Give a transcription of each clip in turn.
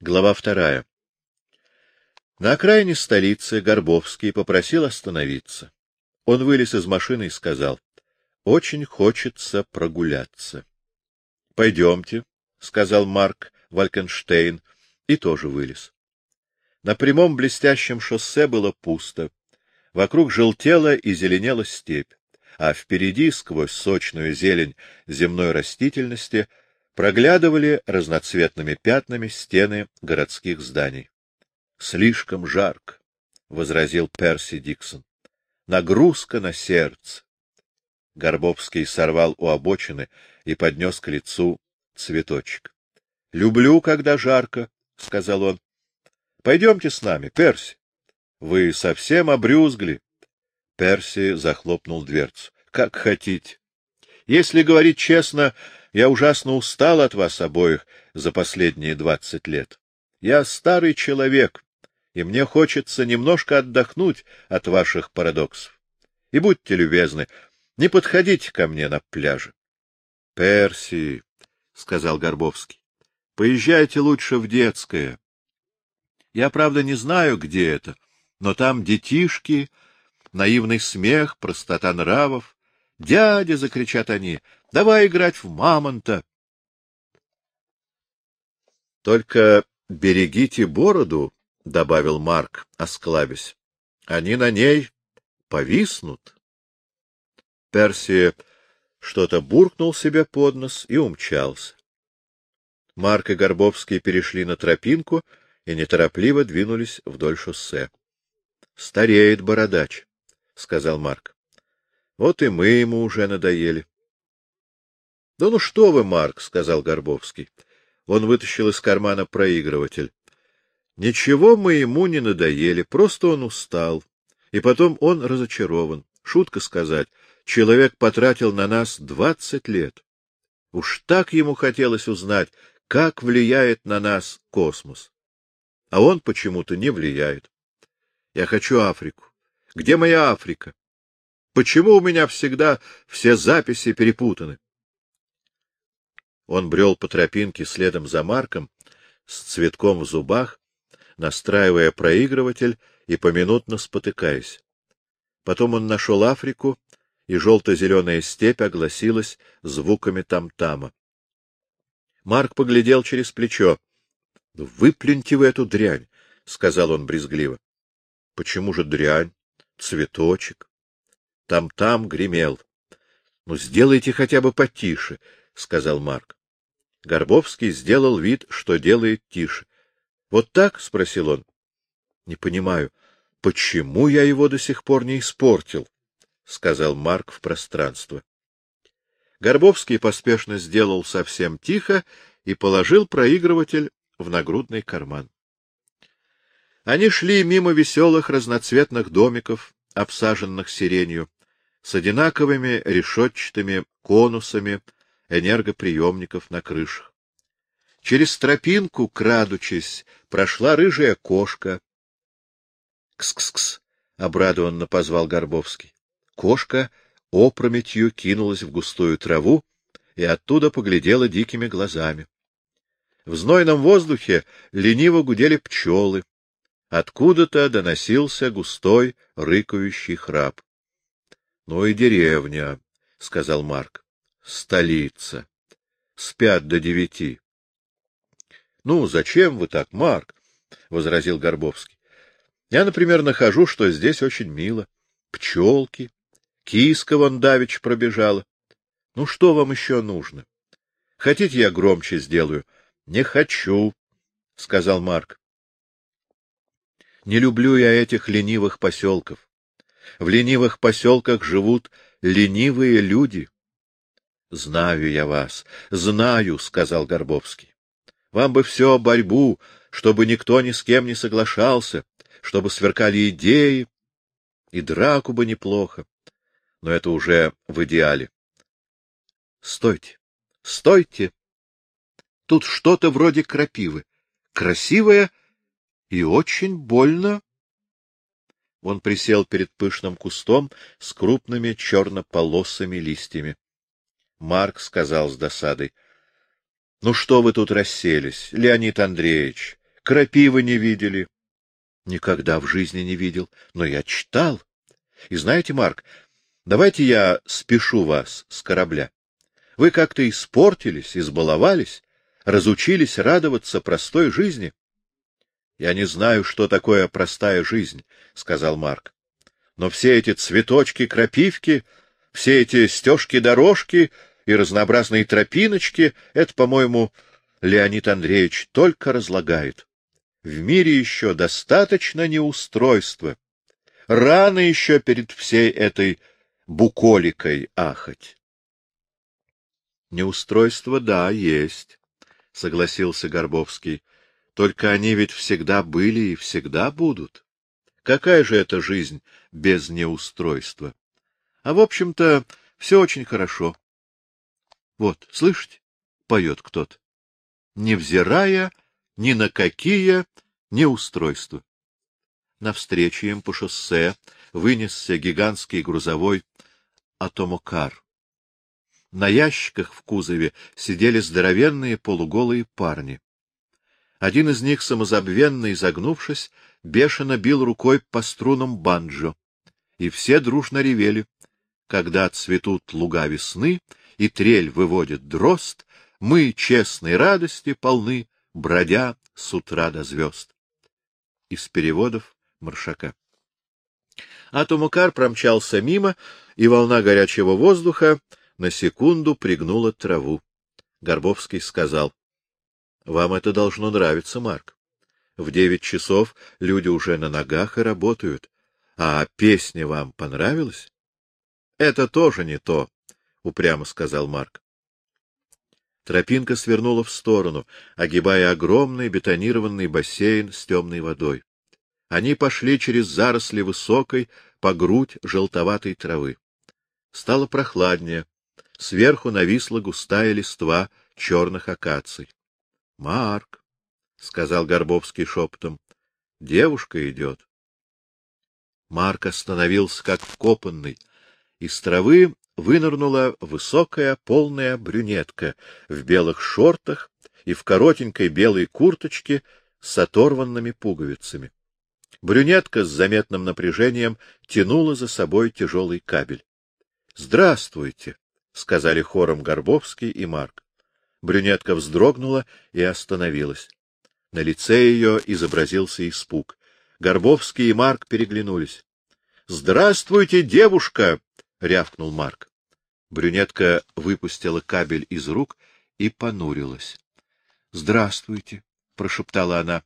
Глава вторая. На окраине столицы Горбовский попросил остановиться. Он вылез из машины и сказал, — Очень хочется прогуляться. — Пойдемте, — сказал Марк Валькенштейн, и тоже вылез. На прямом блестящем шоссе было пусто. Вокруг желтела и зеленела степь, а впереди, сквозь сочную зелень земной растительности, проглядывали разноцветными пятнами стены городских зданий. — Слишком жарко, — возразил Перси Диксон. — Нагрузка на сердце. Горбовский сорвал у обочины и поднес к лицу цветочек. — Люблю, когда жарко, — сказал он. — Пойдемте с нами, Перси. Вы совсем обрюзгли. Перси захлопнул дверцу. — Как хотите. Если говорить честно, я ужасно устал от вас обоих за последние двадцать лет. Я старый человек, и мне хочется немножко отдохнуть от ваших парадоксов. И будьте любезны, не подходите ко мне на пляже. — Перси, — сказал Горбовский, — поезжайте лучше в детское. Я, правда, не знаю, где это, но там детишки, наивный смех, простота нравов. «Дядя!» — закричат они. «Давай играть в мамонта!» «Только берегите бороду», — добавил Марк, осклабясь. «Они на ней повиснут». Перси что-то буркнул себе под нос и умчался. Марк и Горбовский перешли на тропинку и неторопливо двинулись вдоль шоссе. — Стареет бородач, — сказал Марк. Вот и мы ему уже надоели. — Да ну что вы, Марк, — сказал Горбовский. Он вытащил из кармана проигрыватель. — Ничего мы ему не надоели, просто он устал. И потом он разочарован. Шутка сказать, человек потратил на нас двадцать лет. Уж так ему хотелось узнать, как влияет на нас космос. А он почему-то не влияет. Я хочу Африку. Где моя Африка? Почему у меня всегда все записи перепутаны? Он брел по тропинке следом за Марком, с цветком в зубах, настраивая проигрыватель и поминутно спотыкаясь. Потом он нашел Африку, и желто-зеленая степь огласилась звуками там-тама. Марк поглядел через плечо. — Выплюньте вы эту дрянь, — сказал он брезгливо. — Почему же дрянь? Цветочек. Там-там гремел. — Ну, сделайте хотя бы потише, — сказал Марк. Горбовский сделал вид, что делает тише. — Вот так? — спросил он. — Не понимаю, почему я его до сих пор не испортил? — сказал Марк в пространство. Горбовский поспешно сделал совсем тихо и положил проигрыватель в нагрудный карман. Они шли мимо веселых разноцветных домиков, обсаженных сиренью с одинаковыми решетчатыми конусами энергоприемников на крышах. Через тропинку, крадучись, прошла рыжая кошка. «Кс-кс-кс!» — обрадованно позвал Горбовский. Кошка опрометью кинулась в густую траву и оттуда поглядела дикими глазами. В знойном воздухе лениво гудели пчелы. Откуда-то доносился густой, рыкающий храп. — Ну и деревня, — сказал Марк. — Столица. Спят до девяти. — Ну, зачем вы так, Марк? — возразил Горбовский. — Я, например, нахожу, что здесь очень мило. Пчелки, киска вон давич пробежала. Ну, что вам еще нужно? Хотите, я громче сделаю? — Не хочу, — сказал Марк. — Не люблю я этих ленивых поселков. В ленивых поселках живут ленивые люди. — Знаю я вас, знаю, — сказал Горбовский. — Вам бы все борьбу, чтобы никто ни с кем не соглашался, чтобы сверкали идеи, и драку бы неплохо. Но это уже в идеале. — Стойте, стойте! Тут что-то вроде крапивы. Красивое и очень больно он присел перед пышным кустом с крупными чернополосыми листьями. Марк сказал с досадой. — Ну что вы тут расселись, Леонид Андреевич? крапивы не видели? Никогда в жизни не видел, но я читал. И знаете, Марк, давайте я спешу вас с корабля. Вы как-то испортились, избаловались, разучились радоваться простой жизни. — Я не знаю, что такое простая жизнь, — сказал Марк. — Но все эти цветочки-крапивки, все эти стежки-дорожки и разнообразные тропиночки — это, по-моему, Леонид Андреевич только разлагает. В мире еще достаточно неустройства. Рано еще перед всей этой буколикой ахать. Неустройство, да, есть, — согласился Горбовский. Только они ведь всегда были и всегда будут. Какая же это жизнь без неустройства? А в общем-то, все очень хорошо. Вот, слышите, поет кто-то. Невзирая ни на какие неустройства. Навстречу им по шоссе вынесся гигантский грузовой атомокар. На ящиках в кузове сидели здоровенные полуголые парни. Один из них, самозабвенно изогнувшись, бешено бил рукой по струнам банджо, и все дружно ревели. Когда цветут луга весны, и трель выводит дрозд, мы честной радости полны, бродя с утра до звезд. Из переводов Маршака. Атомукар промчался мимо, и волна горячего воздуха на секунду пригнула траву. Горбовский сказал, — Вам это должно нравиться, Марк. В девять часов люди уже на ногах и работают. А песня вам понравилась? — Это тоже не то, — упрямо сказал Марк. Тропинка свернула в сторону, огибая огромный бетонированный бассейн с темной водой. Они пошли через заросли высокой, по грудь желтоватой травы. Стало прохладнее. Сверху нависла густая листва черных акаций. — Марк, — сказал Горбовский шепотом, — девушка идет. Марк остановился, как вкопанный. Из травы вынырнула высокая полная брюнетка в белых шортах и в коротенькой белой курточке с оторванными пуговицами. Брюнетка с заметным напряжением тянула за собой тяжелый кабель. — Здравствуйте! — сказали хором Горбовский и Марк. Брюнетка вздрогнула и остановилась. На лице ее изобразился испуг. Горбовский и Марк переглянулись. — Здравствуйте, девушка! — рявкнул Марк. Брюнетка выпустила кабель из рук и понурилась. — Здравствуйте! — прошептала она.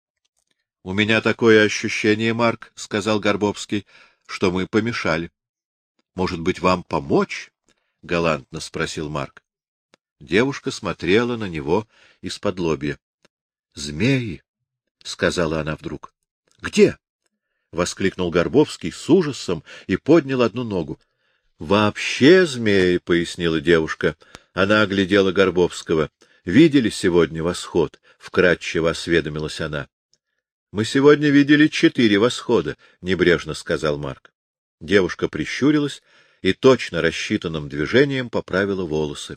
— У меня такое ощущение, Марк, — сказал Горбовский, — что мы помешали. — Может быть, вам помочь? — галантно спросил Марк. Девушка смотрела на него из-под лобья. — Змеи! — сказала она вдруг. — Где? — воскликнул Горбовский с ужасом и поднял одну ногу. — Вообще змеи, — пояснила девушка. Она оглядела Горбовского. — Видели сегодня восход? — вкратчиво осведомилась она. — Мы сегодня видели четыре восхода, — небрежно сказал Марк. Девушка прищурилась и точно рассчитанным движением поправила волосы.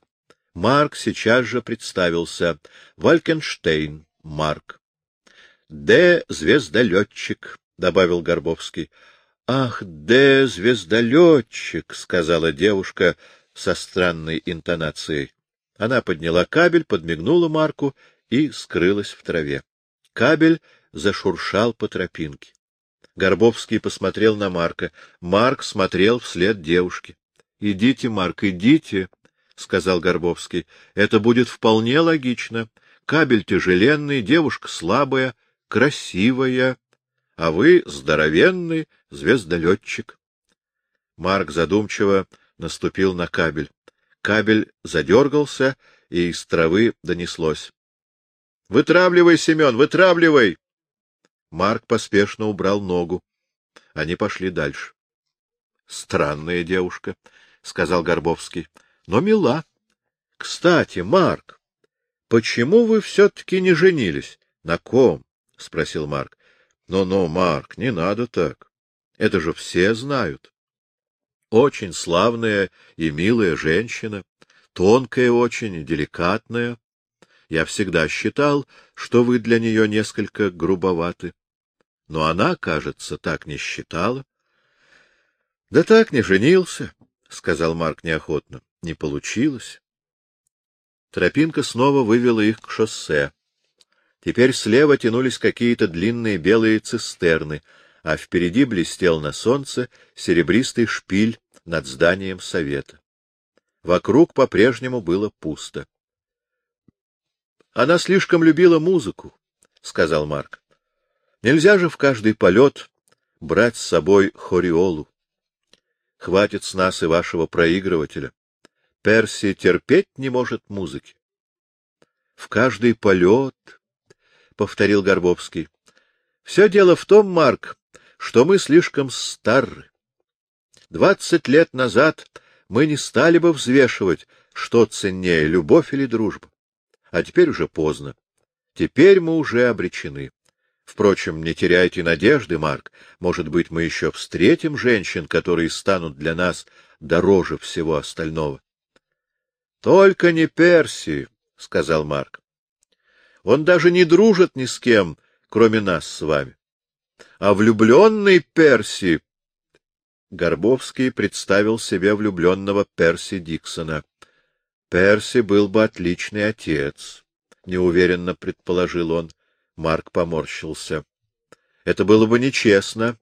Марк сейчас же представился. Валькенштейн Марк. — Д. Звездолетчик, — добавил Горбовский. — Ах, Д. Звездолетчик, — сказала девушка со странной интонацией. Она подняла кабель, подмигнула Марку и скрылась в траве. Кабель зашуршал по тропинке. Горбовский посмотрел на Марка. Марк смотрел вслед девушке. — Идите, Марк, идите, — сказал Горбовский. — Это будет вполне логично. Кабель тяжеленный, девушка слабая, красивая, а вы здоровенный звездолетчик. Марк задумчиво наступил на кабель. Кабель задергался, и из травы донеслось. — Вытравливай, Семен, вытравливай! Марк поспешно убрал ногу. Они пошли дальше. — Странная девушка, — сказал Горбовский, — но мила. — Кстати, Марк, почему вы все-таки не женились? — На ком? — спросил Марк. «Но, — Но-но, Марк, не надо так. Это же все знают. Очень славная и милая женщина, тонкая очень и деликатная. Я всегда считал, что вы для нее несколько грубоваты. Но она, кажется, так не считала. — Да так не женился, — сказал Марк неохотно. — Не получилось. Тропинка снова вывела их к шоссе. Теперь слева тянулись какие-то длинные белые цистерны, а впереди блестел на солнце серебристый шпиль над зданием совета. Вокруг по-прежнему было пусто. — Она слишком любила музыку, — сказал Марк. — Нельзя же в каждый полет брать с собой хориолу. Хватит с нас и вашего проигрывателя. Перси терпеть не может музыки. — В каждый полет, — повторил Горбовский. — Все дело в том, Марк, что мы слишком стары. Двадцать лет назад мы не стали бы взвешивать, что ценнее, любовь или дружба. А теперь уже поздно. Теперь мы уже обречены. Впрочем, не теряйте надежды, Марк. Может быть, мы еще встретим женщин, которые станут для нас дороже всего остального. — Только не Перси, — сказал Марк. — Он даже не дружит ни с кем, кроме нас с вами. А влюбленный Перси Горбовский представил себе влюбленного Перси Диксона. Перси был бы отличный отец, — неуверенно предположил он. Марк поморщился. Это было бы нечестно.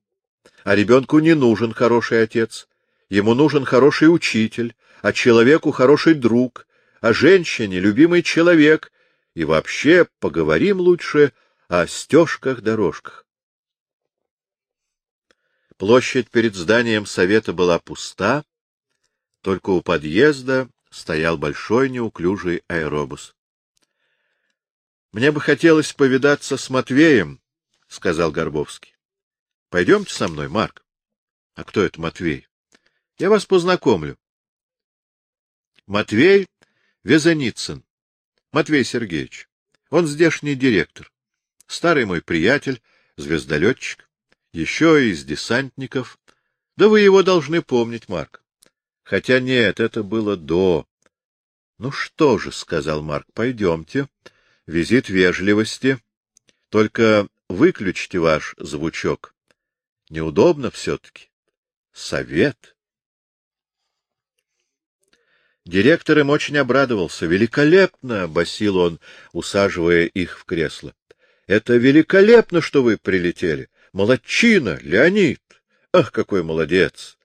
А ребенку не нужен хороший отец. Ему нужен хороший учитель, а человеку хороший друг, а женщине — любимый человек. И вообще поговорим лучше о стежках-дорожках. Площадь перед зданием совета была пуста, только у подъезда стоял большой неуклюжий аэробус. — Мне бы хотелось повидаться с Матвеем, — сказал Горбовский. — Пойдемте со мной, Марк. — А кто это Матвей? — Я вас познакомлю. — Матвей Везаницын. Матвей Сергеевич. Он здешний директор. Старый мой приятель, звездолетчик еще из десантников. Да вы его должны помнить, Марк. Хотя нет, это было до. — Ну что же, — сказал Марк, — пойдемте. Визит вежливости. Только выключите ваш звучок. Неудобно все-таки. Совет. Директор им очень обрадовался. «Великолепно!» — басил он, усаживая их в кресло. «Это великолепно, что вы прилетели! Молодчина, Леонид! Ах, какой молодец!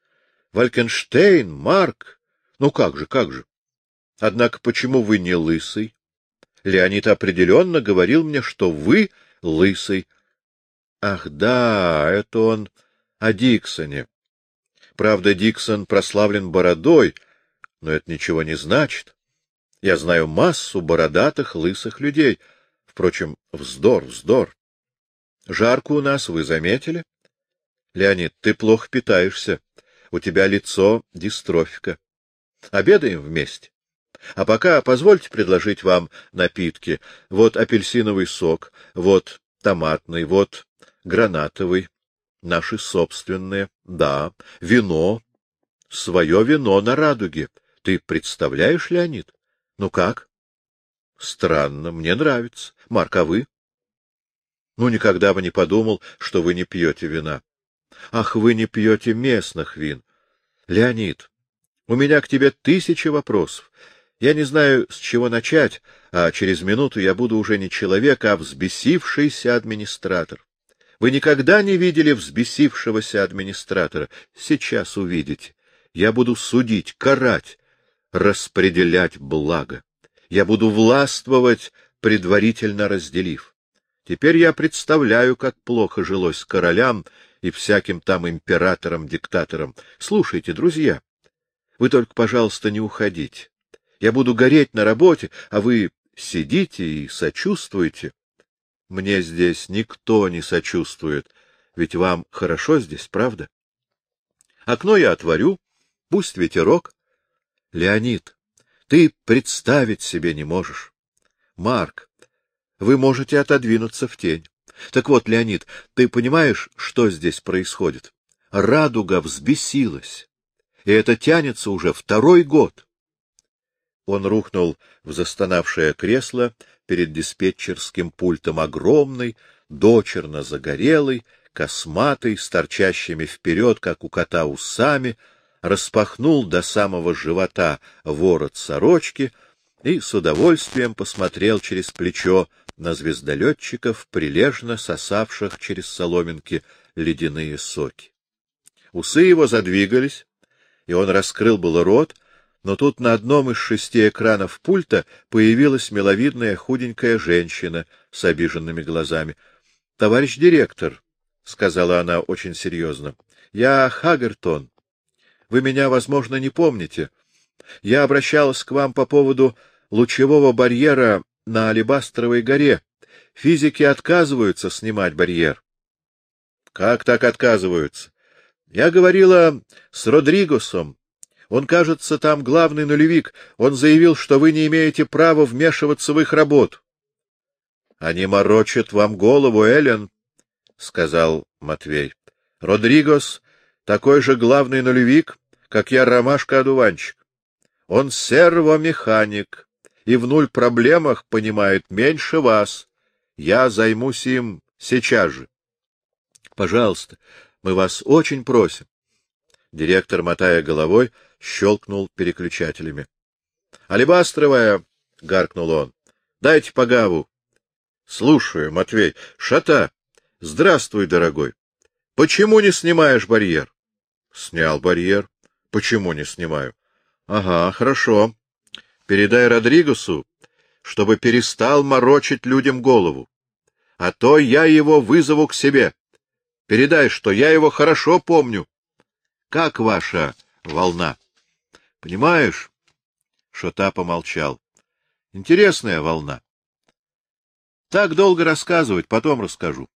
Валькенштейн, Марк! Ну как же, как же! Однако почему вы не лысый? Леонид определенно говорил мне, что вы лысый. Ах, да, это он о Диксоне. Правда, Диксон прославлен бородой, но это ничего не значит. Я знаю массу бородатых, лысых людей. Впрочем, вздор, вздор. Жарко у нас, вы заметили? Леонид, ты плохо питаешься. У тебя лицо дистрофика. Обедаем вместе. А пока позвольте предложить вам напитки. Вот апельсиновый сок, вот томатный, вот гранатовый. Наши собственные. Да, вино. Свое вино на радуге. Ты представляешь, Леонид? Ну как? Странно, мне нравится. Марк, а вы? Ну, никогда бы не подумал, что вы не пьете вина. Ах, вы не пьете местных вин. Леонид, у меня к тебе тысячи вопросов. Я не знаю, с чего начать, а через минуту я буду уже не человек, а взбесившийся администратор. Вы никогда не видели взбесившегося администратора. Сейчас увидите. Я буду судить, карать, распределять благо. Я буду властвовать, предварительно разделив. Теперь я представляю, как плохо жилось королям и всяким там императорам-диктаторам. Слушайте, друзья, вы только, пожалуйста, не уходите. Я буду гореть на работе, а вы сидите и сочувствуете. Мне здесь никто не сочувствует, ведь вам хорошо здесь, правда? Окно я отворю, пусть ветерок. Леонид, ты представить себе не можешь. Марк, вы можете отодвинуться в тень. Так вот, Леонид, ты понимаешь, что здесь происходит? Радуга взбесилась, и это тянется уже второй год. Он рухнул в застонавшее кресло перед диспетчерским пультом, огромный, дочерно загорелый, косматый, с торчащими вперед, как у кота, усами, распахнул до самого живота ворот сорочки и с удовольствием посмотрел через плечо на звездолетчиков, прилежно сосавших через соломинки ледяные соки. Усы его задвигались, и он раскрыл было рот, но тут на одном из шести экранов пульта появилась миловидная худенькая женщина с обиженными глазами. — Товарищ директор, — сказала она очень серьезно, — я Хагертон. Вы меня, возможно, не помните. Я обращалась к вам по поводу лучевого барьера на Алибастровой горе. Физики отказываются снимать барьер. — Как так отказываются? Я говорила с Родригосом. Он, кажется, там главный нулевик. Он заявил, что вы не имеете права вмешиваться в их работу. — Они морочат вам голову, Эллен, — сказал Матвей. — Родригос такой же главный нулевик, как я ромашка-одуванчик. Он сервомеханик и в нуль проблемах понимает меньше вас. Я займусь им сейчас же. Пожалуйста, мы вас очень просим. Директор, мотая головой, щелкнул переключателями. — Алибастровая! — гаркнул он. — Дайте погаву. — Слушаю, Матвей. — Шата! Здравствуй, дорогой. Почему не снимаешь барьер? — Снял барьер. — Почему не снимаю? — Ага, хорошо. Передай Родригесу, чтобы перестал морочить людям голову. А то я его вызову к себе. Передай, что я его хорошо помню. Как ваша волна? Понимаешь? Шота помолчал. Интересная волна. Так долго рассказывать, потом расскажу.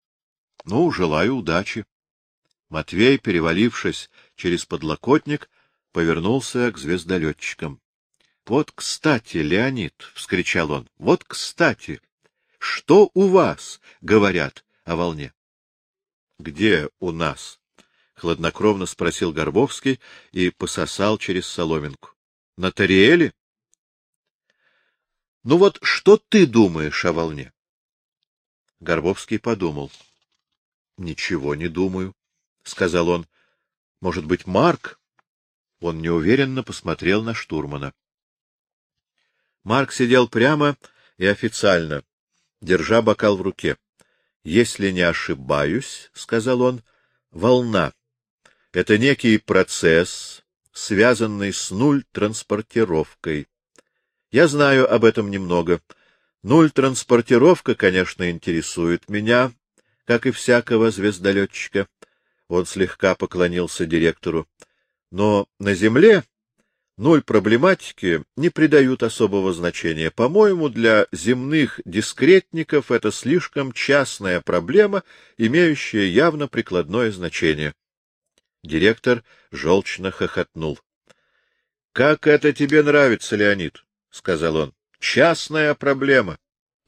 Ну, желаю удачи. Матвей, перевалившись через подлокотник, повернулся к звездолетчикам. — Вот кстати, Леонид! — вскричал он. — Вот кстати! Что у вас говорят о волне? — Где у нас? — хладнокровно спросил Горбовский и пососал через соломинку. — На Тариэле? — Ну вот что ты думаешь о волне? Горбовский подумал. — Ничего не думаю, — сказал он. — Может быть, Марк? Он неуверенно посмотрел на штурмана. Марк сидел прямо и официально, держа бокал в руке. — Если не ошибаюсь, — сказал он, — волна — это некий процесс, связанный с нуль-транспортировкой. Я знаю об этом немного. Нуль-транспортировка, конечно, интересует меня, как и всякого звездолетчика. Он слегка поклонился директору. Но на Земле ноль проблематики не придают особого значения. По-моему, для земных дискретников это слишком частная проблема, имеющая явно прикладное значение. Директор желчно хохотнул. — Как это тебе нравится, Леонид? — сказал он. — Частная проблема.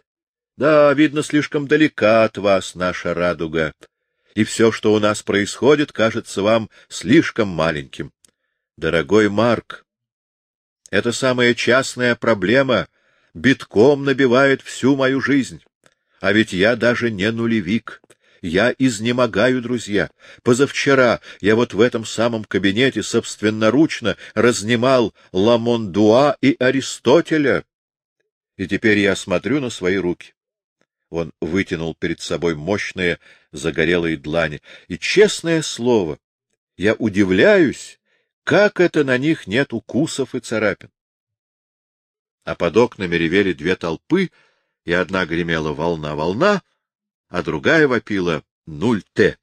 — Да, видно, слишком далека от вас наша радуга, и все, что у нас происходит, кажется вам слишком маленьким. Дорогой Марк, эта самая частная проблема битком набивает всю мою жизнь. А ведь я даже не нулевик. Я изнемогаю, друзья. Позавчера я вот в этом самом кабинете собственноручно разнимал Ламондуа и Аристотеля. И теперь я смотрю на свои руки. Он вытянул перед собой мощные загорелые длани. И, честное слово, я удивляюсь, как это на них нет укусов и царапин? А под окнами ревели две толпы, и одна гремела волна-волна, а другая вопила нуль-т.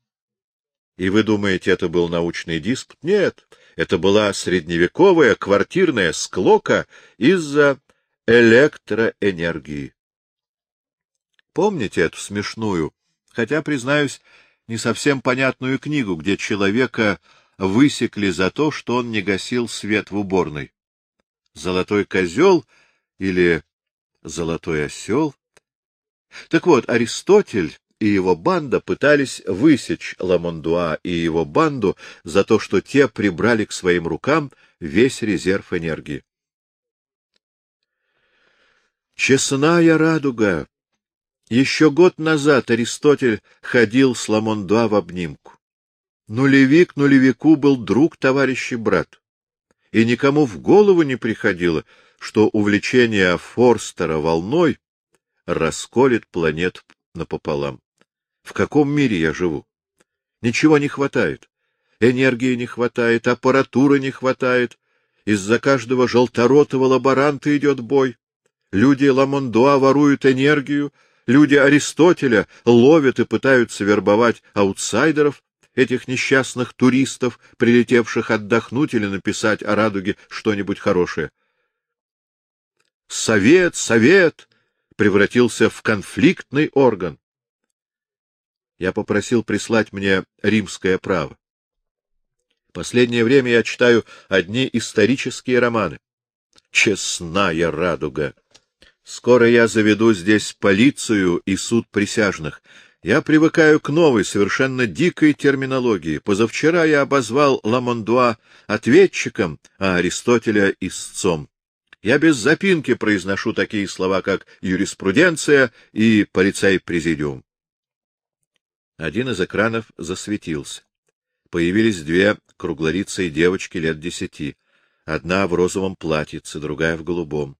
И вы думаете, это был научный диспут? Нет, это была средневековая квартирная склока из-за электроэнергии. Помните эту смешную, хотя, признаюсь, не совсем понятную книгу, где человека высекли за то, что он не гасил свет в уборной. Золотой козел или золотой осел? Так вот, Аристотель и его банда пытались высечь Ламондуа и его банду за то, что те прибрали к своим рукам весь резерв энергии. Честная радуга! Еще год назад Аристотель ходил с Ламон-2 в обнимку. Нулевик нулевику был друг, товарищ и брат. И никому в голову не приходило, что увлечение Форстера волной расколет планету напополам. В каком мире я живу? Ничего не хватает. Энергии не хватает, аппаратуры не хватает. Из-за каждого желторотого лаборанта идет бой. Люди Ламондуа воруют энергию, люди Аристотеля ловят и пытаются вербовать аутсайдеров, этих несчастных туристов, прилетевших отдохнуть или написать о радуге что-нибудь хорошее. Совет, совет превратился в конфликтный орган. Я попросил прислать мне римское право. Последнее время я читаю одни исторические романы. Честная радуга! Скоро я заведу здесь полицию и суд присяжных. Я привыкаю к новой, совершенно дикой терминологии. Позавчера я обозвал Ламондуа ответчиком, а Аристотеля — истцом. Я без запинки произношу такие слова, как юриспруденция и полицей-президиум. Один из экранов засветился. Появились две круглолицые девочки лет десяти. Одна в розовом платьице, другая в голубом. —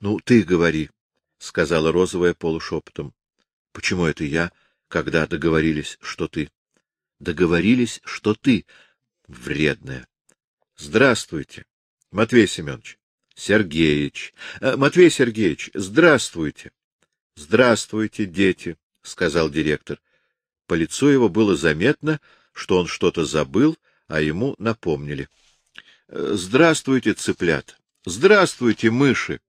Ну, ты говори, — сказала розовая полушепотом. — Почему это я, когда договорились, что ты? — Договорились, что ты, вредная. — Здравствуйте, Матвей Семенович. — Сергеич. Э, Матвей Сергеевич, здравствуйте. — Здравствуйте, дети, — сказал директор. По лицу его было заметно, что он что-то забыл, а ему напомнили. «Э, — Здравствуйте, цыплят! Здравствуйте, мыши!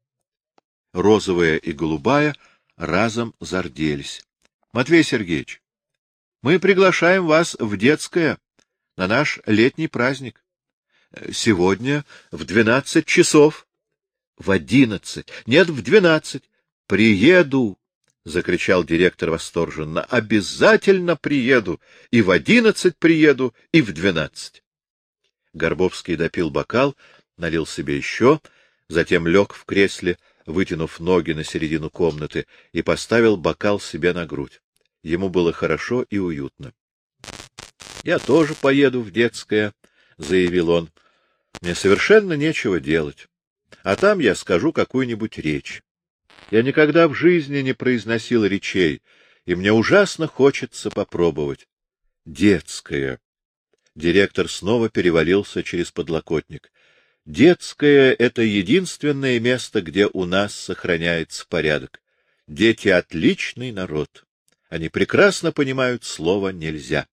Розовая и голубая, разом зарделись. — Матвей Сергеевич, мы приглашаем вас в детское на наш летний праздник. Сегодня в двенадцать часов. — В одиннадцать. Нет, в двенадцать. — Приеду! — закричал директор восторженно. — Обязательно приеду! И в одиннадцать приеду, и в двенадцать. Горбовский допил бокал, налил себе еще, затем лег в кресле, вытянув ноги на середину комнаты, и поставил бокал себе на грудь. Ему было хорошо и уютно. — Я тоже поеду в детское, — заявил он. — Мне совершенно нечего делать. А там я скажу какую-нибудь речь. Я никогда в жизни не произносил речей, и мне ужасно хочется попробовать. Детское. Директор снова перевалился через подлокотник. Детское — это единственное место, где у нас сохраняется порядок. Дети — отличный народ. Они прекрасно понимают слово «нельзя».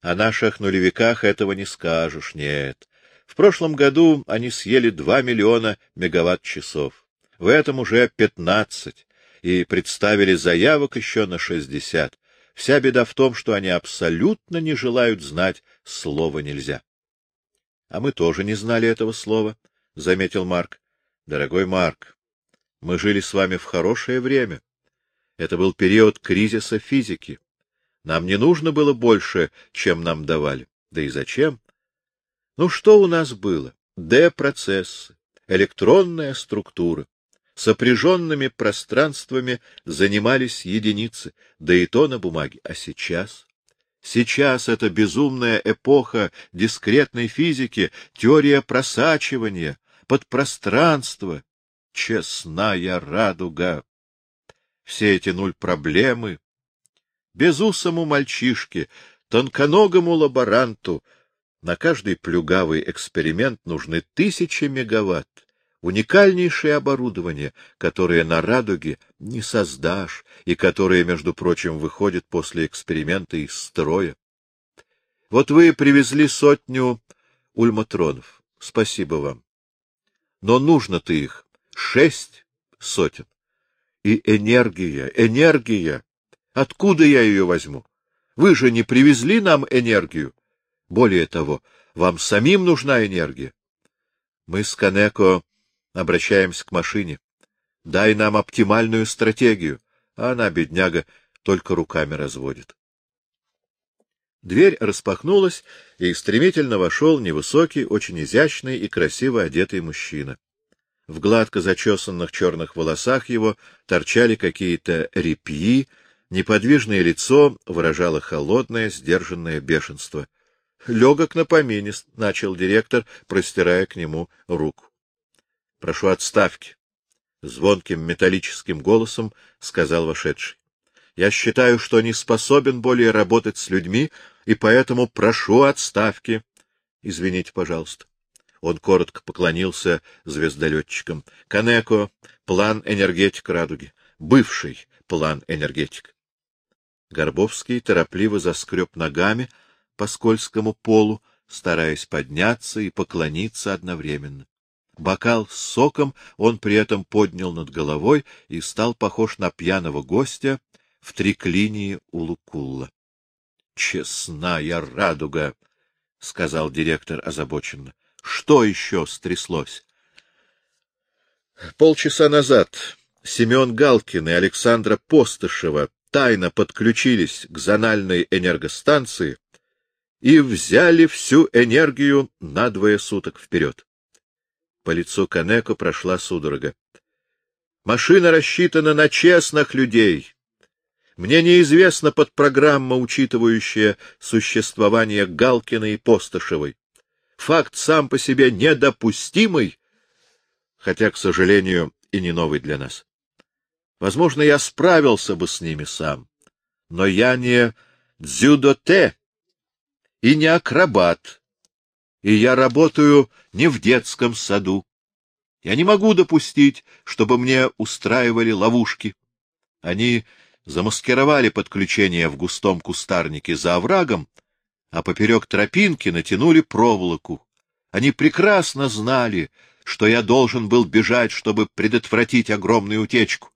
О наших нулевиках этого не скажешь, нет. В прошлом году они съели два миллиона мегаватт-часов. В этом уже пятнадцать, и представили заявок еще на шестьдесят. Вся беда в том, что они абсолютно не желают знать слова «нельзя». — А мы тоже не знали этого слова, — заметил Марк. — Дорогой Марк, мы жили с вами в хорошее время. Это был период кризиса физики. Нам не нужно было больше, чем нам давали. Да и зачем? Ну, что у нас было? Д-процессы, электронная структура. Сопряженными пространствами занимались единицы, да и то на бумаге. А сейчас? Сейчас эта безумная эпоха дискретной физики, теория просачивания, подпространства, честная радуга. Все эти нуль проблемы. Безусому мальчишке, тонконогому лаборанту на каждый плюгавый эксперимент нужны тысячи мегаватт уникальнейшее оборудование, которое на радуге не создашь и которое, между прочим, выходит после эксперимента из строя. Вот вы привезли сотню ульматронов. Спасибо вам. Но нужно-то их шесть сотен. И энергия, энергия. Откуда я ее возьму? Вы же не привезли нам энергию. Более того, вам самим нужна энергия. Мы с Канеко обращаемся к машине. Дай нам оптимальную стратегию, а она, бедняга, только руками разводит. Дверь распахнулась, и стремительно вошел невысокий, очень изящный и красиво одетый мужчина. В гладко зачесанных черных волосах его торчали какие-то репьи, неподвижное лицо выражало холодное, сдержанное бешенство. — Легок на помине, — начал директор, простирая к нему руку. — Прошу отставки, — звонким металлическим голосом сказал вошедший. — Я считаю, что не способен более работать с людьми, и поэтому прошу отставки. Извините, пожалуйста. Он коротко поклонился звездолетчикам. Канеко, план энергетик радуги. Бывший план энергетик. Горбовский торопливо заскреб ногами по скользкому полу, стараясь подняться и поклониться одновременно. Бокал с соком он при этом поднял над головой и стал похож на пьяного гостя в триклинии у Лукулла. — Честная радуга! — сказал директор озабоченно. Что еще стряслось? Полчаса назад Семен Галкин и Александра Постышева тайно подключились к зональной энергостанции и взяли всю энергию на двое суток вперед. По лицу Канеко прошла судорога. Машина рассчитана на честных людей. Мне неизвестна подпрограмма, учитывающая существование Галкина и Постышевой факт сам по себе недопустимый, хотя, к сожалению, и не новый для нас. Возможно, я справился бы с ними сам, но я не дзюдоте и не акробат, и я работаю не в детском саду. Я не могу допустить, чтобы мне устраивали ловушки. Они замаскировали подключение в густом кустарнике за оврагом, а поперек тропинки натянули проволоку. Они прекрасно знали, что я должен был бежать, чтобы предотвратить огромную утечку.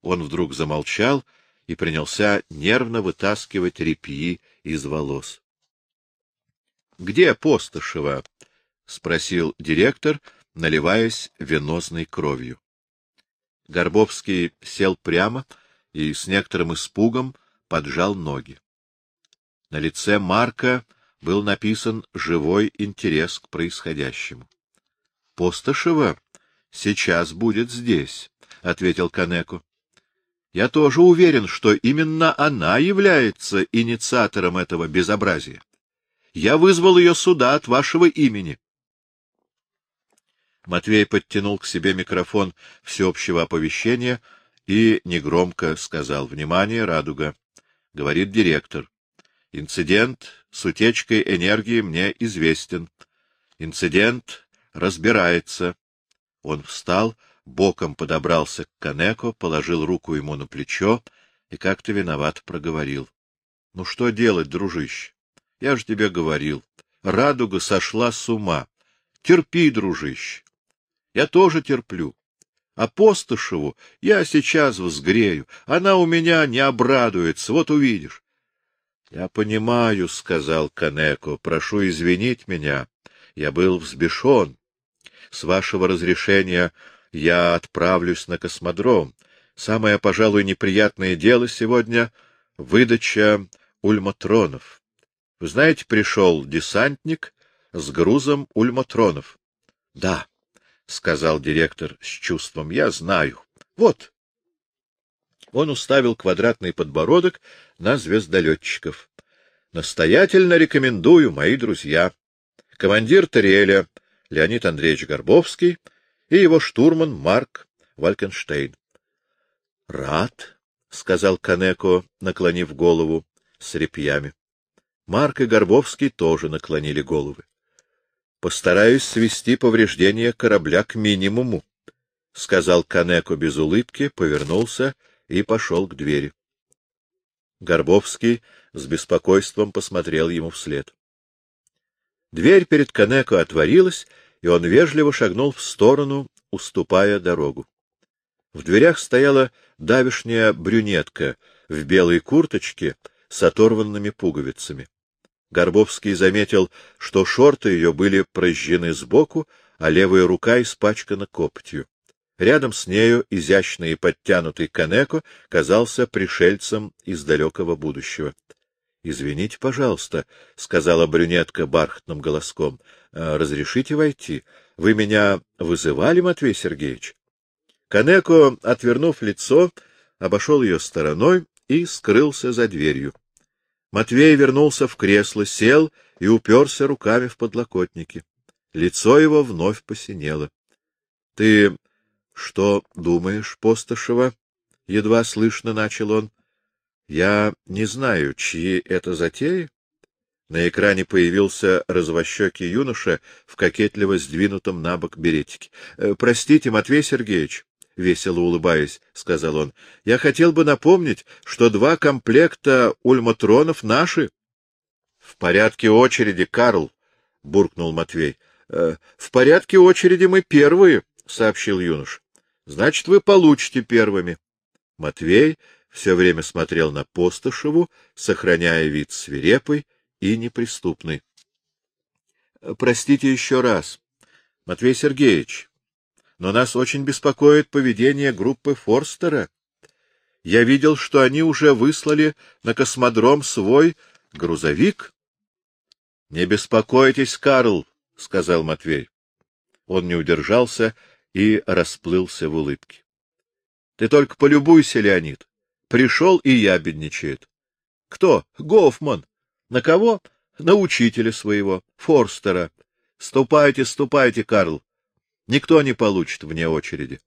Он вдруг замолчал и принялся нервно вытаскивать репьи из волос. — Где Постышева? — спросил директор, наливаясь венозной кровью. Горбовский сел прямо и с некоторым испугом поджал ноги. На лице Марка был написан живой интерес к происходящему. — Постышева сейчас будет здесь, — ответил Канеку. — Я тоже уверен, что именно она является инициатором этого безобразия. Я вызвал ее сюда от вашего имени. Матвей подтянул к себе микрофон всеобщего оповещения и негромко сказал «Внимание, радуга!» — говорит директор. Инцидент с утечкой энергии мне известен. Инцидент разбирается. Он встал, боком подобрался к Канеко, положил руку ему на плечо и как-то виноват проговорил. — Ну что делать, дружище? Я же тебе говорил. Радуга сошла с ума. Терпи, дружище. Я тоже терплю. А я сейчас взгрею. Она у меня не обрадуется, вот увидишь. Я понимаю, — сказал Канеко, — прошу извинить меня. Я был взбешен. С вашего разрешения я отправлюсь на космодром. Самое, пожалуй, неприятное дело сегодня — выдача ульматронов. Вы знаете, пришел десантник с грузом ульматронов. — Да, — сказал директор с чувством, — я знаю. Вот, он уставил квадратный подбородок на звездолетчиков. — Настоятельно рекомендую, мои друзья. Командир Тариэля Леонид Андреевич Горбовский и его штурман Марк Валькенштейн. — Рад, — сказал Канеко, наклонив голову с репьями. Марк и Горбовский тоже наклонили головы. — Постараюсь свести повреждения корабля к минимуму, — сказал Канеко без улыбки, повернулся и пошел к двери. Горбовский с беспокойством посмотрел ему вслед. Дверь перед Канеко отворилась, и он вежливо шагнул в сторону, уступая дорогу. В дверях стояла давишняя брюнетка в белой курточке с оторванными пуговицами. Горбовский заметил, что шорты ее были прожжены сбоку, а левая рука испачкана коптью. Рядом с нею изящный и подтянутый Канеко казался пришельцем из далекого будущего. — Извините, пожалуйста, — сказала брюнетка бархатным голоском. — Разрешите войти? Вы меня вызывали, Матвей Сергеевич? Канеко, отвернув лицо, обошел ее стороной и скрылся за дверью. Матвей вернулся в кресло, сел и уперся руками в подлокотники. Лицо его вновь посинело. — Ты что думаешь, Постышева? — едва слышно начал он. — Я не знаю, чьи это затеи. На экране появился развощекий юноша в кокетливо сдвинутом на бок беретике. «Э, — Простите, Матвей Сергеевич, — весело улыбаясь, — сказал он, — я хотел бы напомнить, что два комплекта ульматронов наши. — В порядке очереди, Карл, — буркнул Матвей. «Э, — В порядке очереди мы первые, — сообщил юнош. — Значит, вы получите первыми. Матвей все время смотрел на Постышеву, сохраняя вид свирепый и неприступный. — Простите еще раз, Матвей Сергеевич, но нас очень беспокоит поведение группы Форстера. Я видел, что они уже выслали на космодром свой грузовик. — Не беспокойтесь, Карл, — сказал Матвей. Он не удержался и расплылся в улыбке. — Ты только полюбуйся, Леонид. Пришел и ябедничает. — Кто? — Гофман. — На кого? — На учителя своего, Форстера. — Ступайте, ступайте, Карл. Никто не получит вне очереди.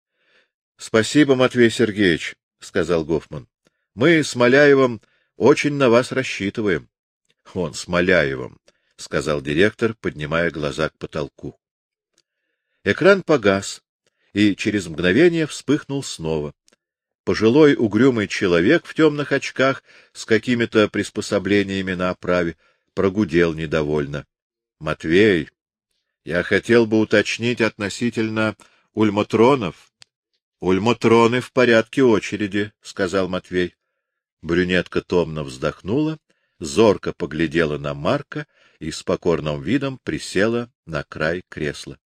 — Спасибо, Матвей Сергеевич, — сказал Гофман. — Мы с Маляевым очень на вас рассчитываем. — Он с Маляевым, — сказал директор, поднимая глаза к потолку. Экран погас, и через мгновение вспыхнул снова. Пожилой угрюмый человек в темных очках с какими-то приспособлениями на оправе прогудел недовольно. — Матвей, я хотел бы уточнить относительно ульмотронов. — Ульмотроны в порядке очереди, — сказал Матвей. Брюнетка томно вздохнула, зорко поглядела на Марка и с покорным видом присела на край кресла.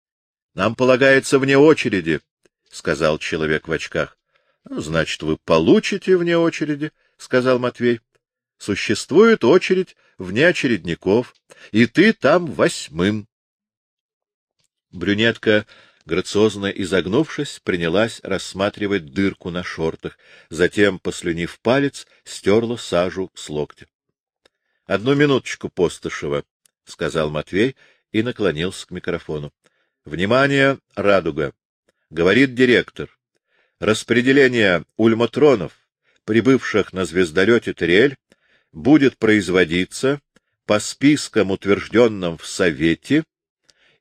— Нам полагается вне очереди, — сказал человек в очках. — Значит, вы получите вне очереди, — сказал Матвей. — Существует очередь вне очередников, и ты там восьмым. Брюнетка, грациозно изогнувшись, принялась рассматривать дырку на шортах, затем, послюнив палец, стерла сажу с локтя. — Одну минуточку, Постышева, — сказал Матвей и наклонился к микрофону. — Внимание, радуга! — говорит директор. Распределение ульмотронов, прибывших на звездолете Терель, будет производиться по спискам, утвержденным в Совете,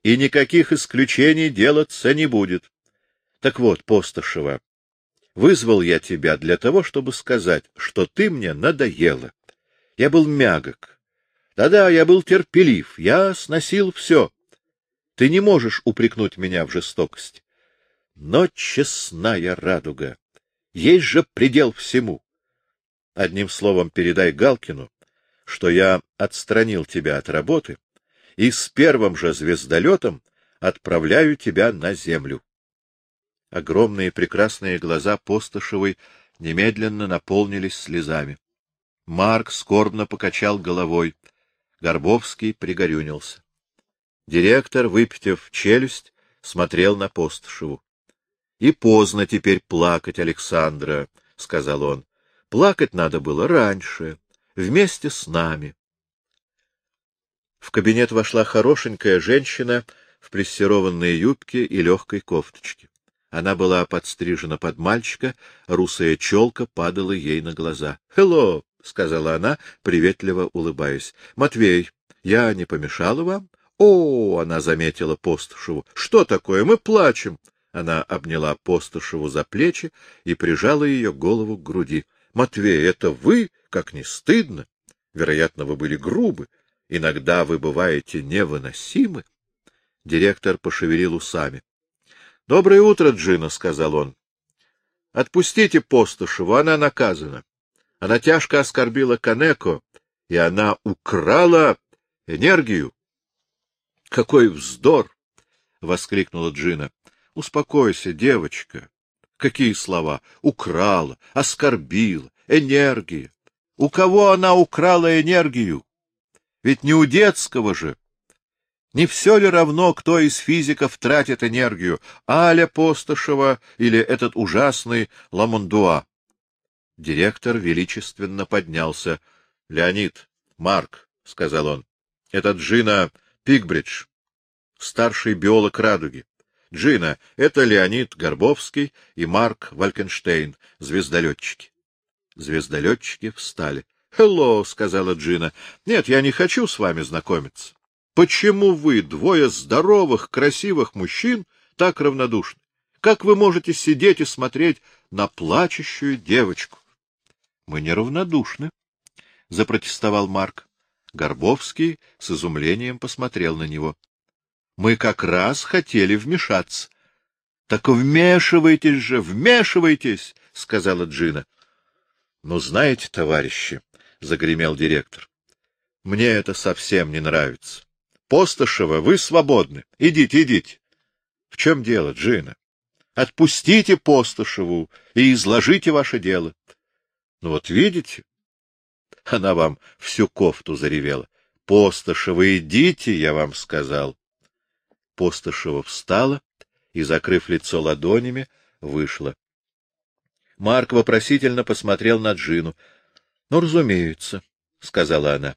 и никаких исключений делаться не будет. Так вот, Постышева, вызвал я тебя для того, чтобы сказать, что ты мне надоела. Я был мягок. Да-да, я был терпелив, я сносил все. Ты не можешь упрекнуть меня в жестокости. Но честная радуга, есть же предел всему. Одним словом, передай Галкину, что я отстранил тебя от работы, и с первым же звездолетом отправляю тебя на землю. Огромные прекрасные глаза Постышевой немедленно наполнились слезами. Марк скорбно покачал головой. Горбовский пригорюнился. Директор, выпитив челюсть, смотрел на Постышеву. — И поздно теперь плакать, Александра, — сказал он. — Плакать надо было раньше, вместе с нами. В кабинет вошла хорошенькая женщина в плессированной юбке и легкой кофточке. Она была подстрижена под мальчика, русая челка падала ей на глаза. — Хелло! — сказала она, приветливо улыбаясь. — Матвей, я не помешала вам? — О! — она заметила Постышеву. — Что такое? Мы плачем! Она обняла Постышеву за плечи и прижала ее голову к груди. — Матвей, это вы? Как не стыдно! Вероятно, вы были грубы. Иногда вы бываете невыносимы. Директор пошевелил усами. — Доброе утро, Джина, — сказал он. — Отпустите Постышеву, она наказана. Она тяжко оскорбила Канеко, и она украла энергию. — Какой вздор! — воскликнула Джина. — Успокойся, девочка. Какие слова? Украла, оскорбила, энергия. У кого она украла энергию? Ведь не у детского же. Не все ли равно, кто из физиков тратит энергию, Аля Постышева или этот ужасный Ламондуа? Директор величественно поднялся. — Леонид, Марк, — сказал он, — это Джина Пикбридж, старший биолог «Радуги». Джина — это Леонид Горбовский и Марк Валькенштейн, звездолетчики. Звездолетчики встали. — Хелло, — сказала Джина. — Нет, я не хочу с вами знакомиться. Почему вы, двое здоровых, красивых мужчин, так равнодушны? Как вы можете сидеть и смотреть на плачущую девочку? — Мы не равнодушны, — запротестовал Марк. Горбовский с изумлением посмотрел на него. — Мы как раз хотели вмешаться. — Так вмешивайтесь же, вмешивайтесь, — сказала Джина. — Ну, знаете, товарищи, — загремел директор, — мне это совсем не нравится. Постышева, вы свободны. Идите, идите. В чем дело, Джина? Отпустите Постышеву и изложите ваше дело. Ну вот видите? Она вам всю кофту заревела. Постышева, идите, я вам сказал. Постышева встала и, закрыв лицо ладонями, вышла. Марк вопросительно посмотрел на Джину. — Ну, разумеется, — сказала она.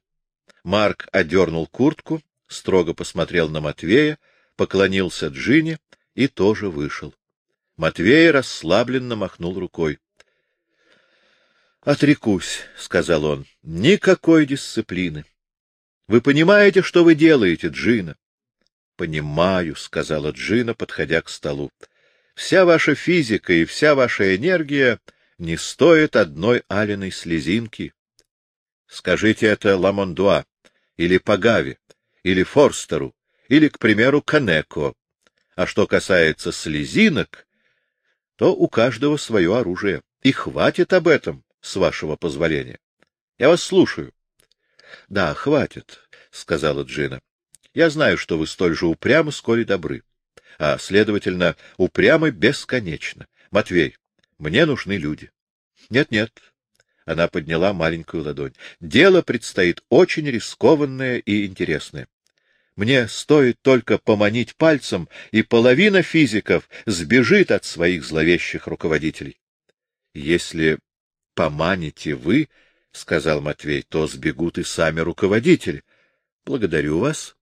Марк одернул куртку строго посмотрел на Матвея, поклонился Джине и тоже вышел. Матвей расслабленно махнул рукой. — Отрекусь, — сказал он, — никакой дисциплины. Вы понимаете, что вы делаете, Джина? — Понимаю, — сказала Джина, подходя к столу. — Вся ваша физика и вся ваша энергия не стоят одной алиной слезинки. Скажите это Ламондуа или Пагаве, или Форстеру, или, к примеру, Канеко. А что касается слезинок, то у каждого свое оружие. И хватит об этом, с вашего позволения. Я вас слушаю. — Да, хватит, — сказала Джина. — Я знаю, что вы столь же упрямы, сколь и добры. А, следовательно, упрямы бесконечно. Матвей, мне нужны люди. Нет, — Нет-нет, она подняла маленькую ладонь. — Дело предстоит очень рискованное и интересное. Мне стоит только поманить пальцем, и половина физиков сбежит от своих зловещих руководителей. — Если поманите вы, — сказал Матвей, — то сбегут и сами руководители. — Благодарю вас.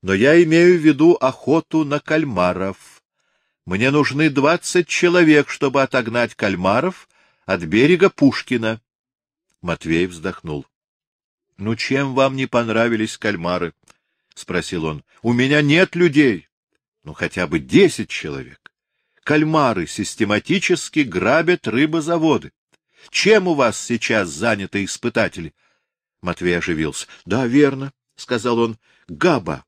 Но я имею в виду охоту на кальмаров. Мне нужны двадцать человек, чтобы отогнать кальмаров от берега Пушкина. Матвей вздохнул. — Ну, чем вам не понравились кальмары? —— спросил он. — У меня нет людей. Ну, хотя бы десять человек. Кальмары систематически грабят рыбозаводы. Чем у вас сейчас заняты испытатели? Матвей оживился. — Да, верно, — сказал он. — Габа.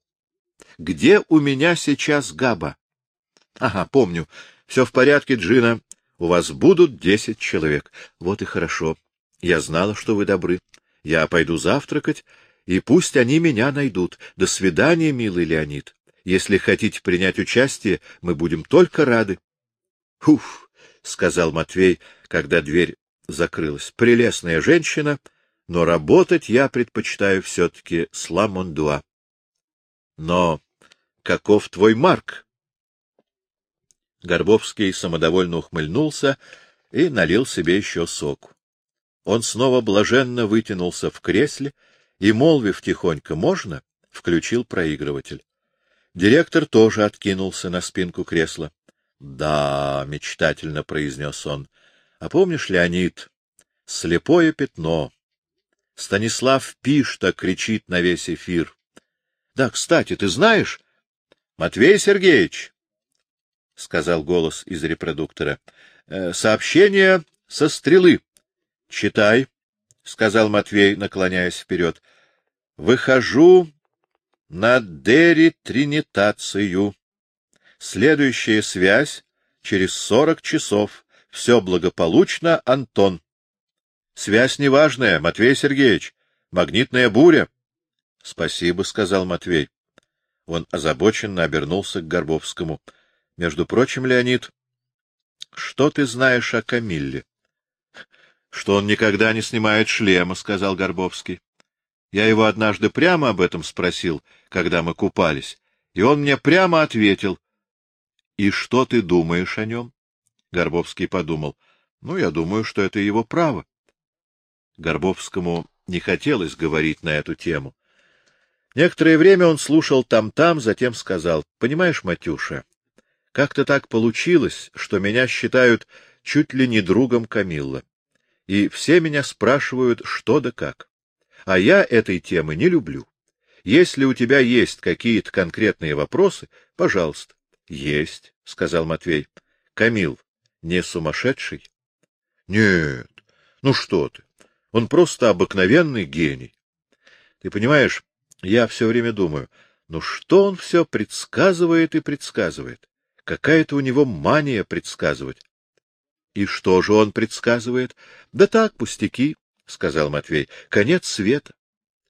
Где у меня сейчас Габа? — Ага, помню. Все в порядке, Джина. У вас будут десять человек. Вот и хорошо. Я знала, что вы добры. Я пойду завтракать, и пусть они меня найдут. До свидания, милый Леонид. Если хотите принять участие, мы будем только рады. — Уф, — сказал Матвей, когда дверь закрылась. — Прелестная женщина, но работать я предпочитаю все-таки с Ламондуа. — Но каков твой Марк? Горбовский самодовольно ухмыльнулся и налил себе еще соку. Он снова блаженно вытянулся в кресле и, молвив тихонько «можно», включил проигрыватель. Директор тоже откинулся на спинку кресла. — Да, — мечтательно произнес он. — А помнишь, Леонид, слепое пятно. Станислав Пишта кричит на весь эфир. — Да, кстати, ты знаешь... — Матвей Сергеевич, — сказал голос из репродуктора, — сообщение со стрелы. — Читай, — сказал Матвей, наклоняясь вперед. Выхожу на деритринитацию. Следующая связь через сорок часов. Все благополучно, Антон. Связь неважная, Матвей Сергеевич. Магнитная буря. Спасибо, сказал Матвей. Он озабоченно обернулся к Горбовскому. Между прочим, Леонид, что ты знаешь о Камилле? — Что он никогда не снимает шлема, — сказал Горбовский. Я его однажды прямо об этом спросил, когда мы купались, и он мне прямо ответил. — И что ты думаешь о нем? Горбовский подумал. — Ну, я думаю, что это его право. Горбовскому не хотелось говорить на эту тему. Некоторое время он слушал там-там, затем сказал, — Понимаешь, Матюша, как-то так получилось, что меня считают чуть ли не другом Камилла, и все меня спрашивают, что да как. А я этой темы не люблю. Если у тебя есть какие-то конкретные вопросы, пожалуйста. — Есть, — сказал Матвей. — Камил, не сумасшедший? — Нет, ну что ты, он просто обыкновенный гений. Ты понимаешь, я все время думаю, ну что он все предсказывает и предсказывает? Какая-то у него мания предсказывать. — И что же он предсказывает? — Да так, пустяки, — сказал Матвей. — Конец света.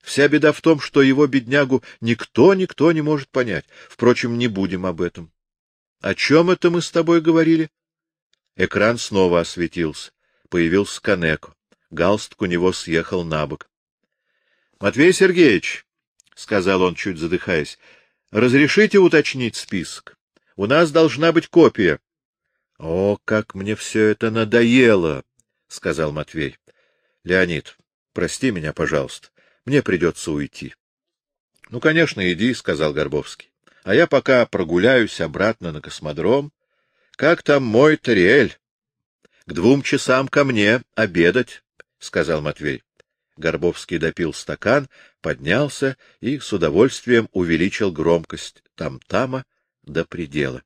Вся беда в том, что его беднягу никто-никто не может понять. Впрочем, не будем об этом. — О чем это мы с тобой говорили? Экран снова осветился. Появился Канеко. Галстук у него съехал на бок. — Матвей Сергеевич, — сказал он, чуть задыхаясь, — разрешите уточнить список? У нас должна быть копия. — О, как мне все это надоело! — сказал Матвей. — Леонид, прости меня, пожалуйста. Мне придется уйти. — Ну, конечно, иди, — сказал Горбовский. — А я пока прогуляюсь обратно на космодром. Как там мой Тариэль? — К двум часам ко мне обедать, — сказал Матвей. Горбовский допил стакан, поднялся и с удовольствием увеличил громкость там-тама до предела.